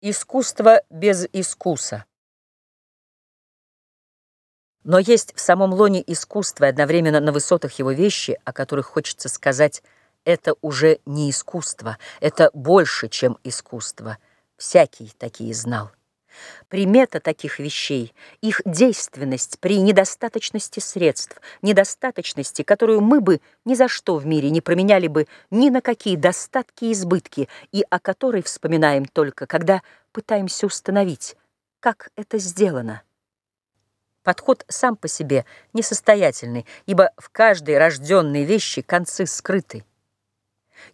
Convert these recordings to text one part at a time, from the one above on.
Искусство без искуса. Но есть в самом лоне искусства одновременно на высотах его вещи, о которых хочется сказать, это уже не искусство, это больше, чем искусство. Всякий такие знал. Примета таких вещей — их действенность при недостаточности средств, недостаточности, которую мы бы ни за что в мире не променяли бы ни на какие достатки и избытки, и о которой вспоминаем только, когда пытаемся установить, как это сделано. Подход сам по себе несостоятельный, ибо в каждой рожденной вещи концы скрыты.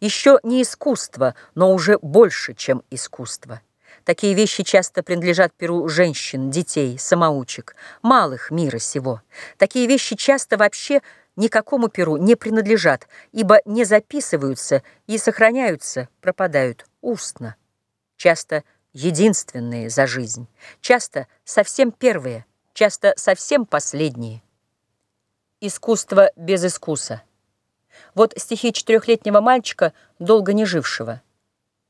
Еще не искусство, но уже больше, чем искусство. Такие вещи часто принадлежат перу женщин, детей, самоучек, малых мира сего. Такие вещи часто вообще никакому перу не принадлежат, ибо не записываются и сохраняются, пропадают устно. Часто единственные за жизнь, часто совсем первые, часто совсем последние. Искусство без искуса. Вот стихи четырехлетнего мальчика, долго не жившего.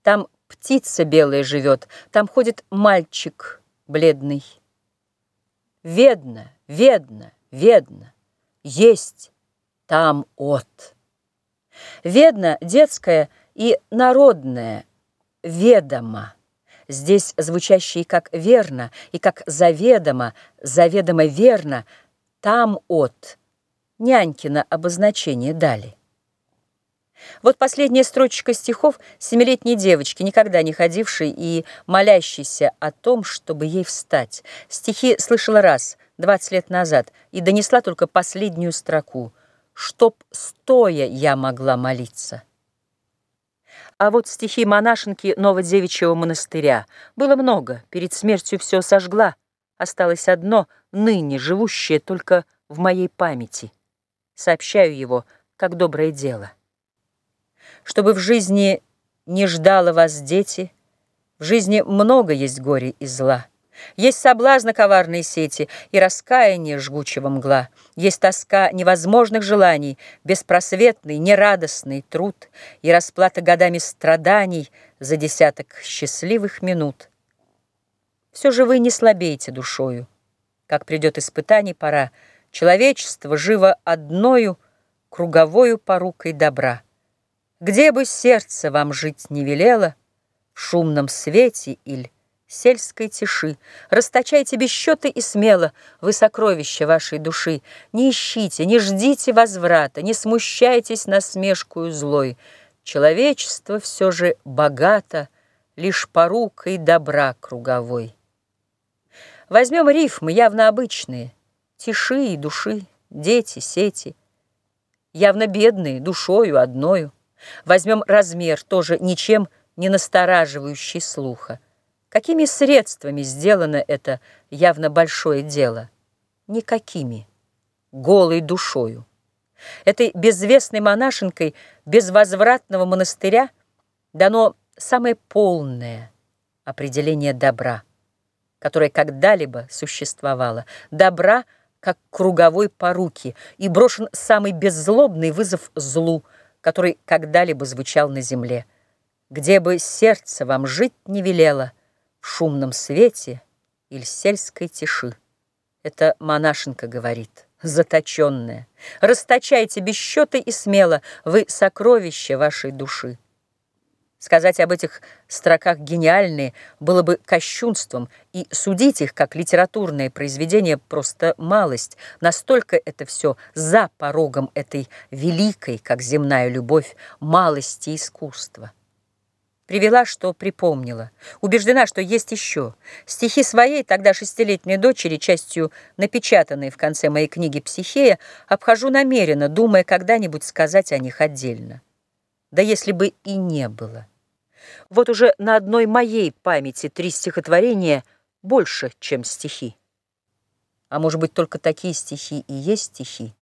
Там птица белая живет, там ходит мальчик бледный. Ведно, ведно, ведно, есть там от. Ведно детское и народное, ведомо. Здесь звучащие как верно и как заведомо, заведомо верно, там от. Нянькино обозначение дали. Вот последняя строчка стихов семилетней девочки, никогда не ходившей и молящейся о том, чтобы ей встать. Стихи слышала раз, двадцать лет назад, и донесла только последнюю строку «Чтоб стоя я могла молиться». А вот стихи монашенки Новодевичьего монастыря. Было много, перед смертью все сожгла. Осталось одно, ныне живущее только в моей памяти. Сообщаю его, как доброе дело чтобы в жизни не ждало вас дети. В жизни много есть горя и зла. Есть соблазна коварной сети и раскаяние жгучего мгла. Есть тоска невозможных желаний, беспросветный, нерадостный труд и расплата годами страданий за десяток счастливых минут. Все же вы не слабеете душою. Как придет испытаний пора, человечество живо одною круговою порукой добра. Где бы сердце вам жить не велело, В шумном свете или сельской тиши, Расточайте без счета и смело Вы сокровища вашей души. Не ищите, не ждите возврата, Не смущайтесь насмешкую злой. Человечество все же богато Лишь порукой добра круговой. Возьмем рифмы, явно обычные, Тиши и души, дети, сети, Явно бедные, душою одною. Возьмем размер, тоже ничем не настораживающий слуха. Какими средствами сделано это явно большое дело? Никакими. Голой душою. Этой безвестной монашенкой безвозвратного монастыря дано самое полное определение добра, которое когда-либо существовало. Добра, как круговой поруки, и брошен самый беззлобный вызов злу – который когда-либо звучал на земле. Где бы сердце вам жить не велело, В шумном свете или сельской тиши. Это монашенка говорит, заточенная. Расточайте без счета и смело Вы сокровища вашей души. Сказать об этих строках гениальные было бы кощунством, и судить их как литературное произведение просто малость. Настолько это все за порогом этой великой, как земная любовь, малости искусства. Привела, что припомнила. Убеждена, что есть еще. Стихи своей, тогда шестилетней дочери, частью напечатанные в конце моей книги «Психея», обхожу намеренно, думая когда-нибудь сказать о них отдельно. Да если бы и не было. Вот уже на одной моей памяти три стихотворения больше, чем стихи. А может быть, только такие стихи и есть стихи?